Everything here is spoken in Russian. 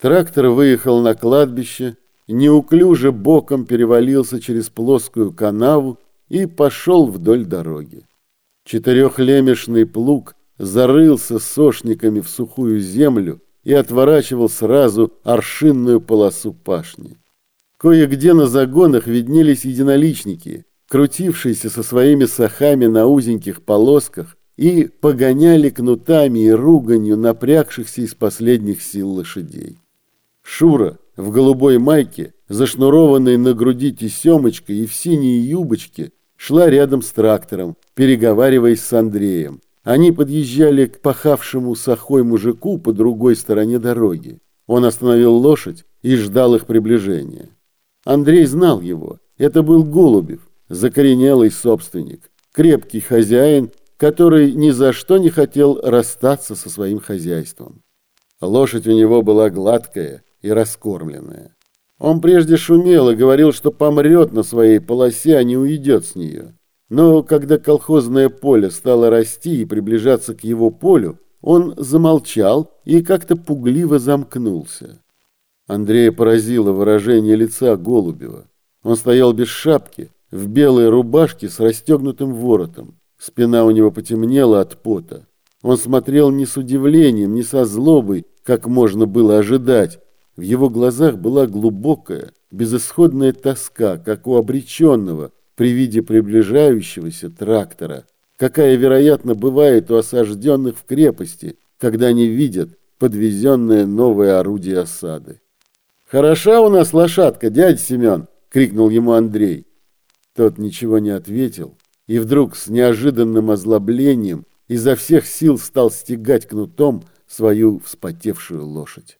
Трактор выехал на кладбище, неуклюже боком перевалился через плоскую канаву и пошел вдоль дороги. Четырехлемешный плуг зарылся сошниками в сухую землю и отворачивал сразу аршинную полосу пашни. Кое-где на загонах виднелись единоличники, крутившиеся со своими сахами на узеньких полосках и погоняли кнутами и руганью напрягшихся из последних сил лошадей. Шура в голубой майке, зашнурованной на груди тесемочкой и в синей юбочке, шла рядом с трактором, переговариваясь с Андреем. Они подъезжали к пахавшему сахой мужику по другой стороне дороги. Он остановил лошадь и ждал их приближения. Андрей знал его. Это был Голубев, закоренелый собственник, крепкий хозяин, который ни за что не хотел расстаться со своим хозяйством. Лошадь у него была гладкая и раскормленная. Он прежде шумел и говорил, что помрет на своей полосе, а не уйдет с нее. Но когда колхозное поле стало расти и приближаться к его полю, он замолчал и как-то пугливо замкнулся. Андрея поразило выражение лица Голубева. Он стоял без шапки, в белой рубашке с расстегнутым воротом. Спина у него потемнела от пота. Он смотрел не с удивлением, не со злобой, как можно было ожидать. В его глазах была глубокая, безысходная тоска, как у обреченного при виде приближающегося трактора, какая, вероятно, бывает у осажденных в крепости, когда они видят подвезенное новое орудие осады. «Хороша у нас лошадка, дядя Семен!» — крикнул ему Андрей. Тот ничего не ответил и вдруг с неожиданным озлоблением изо всех сил стал стегать кнутом свою вспотевшую лошадь.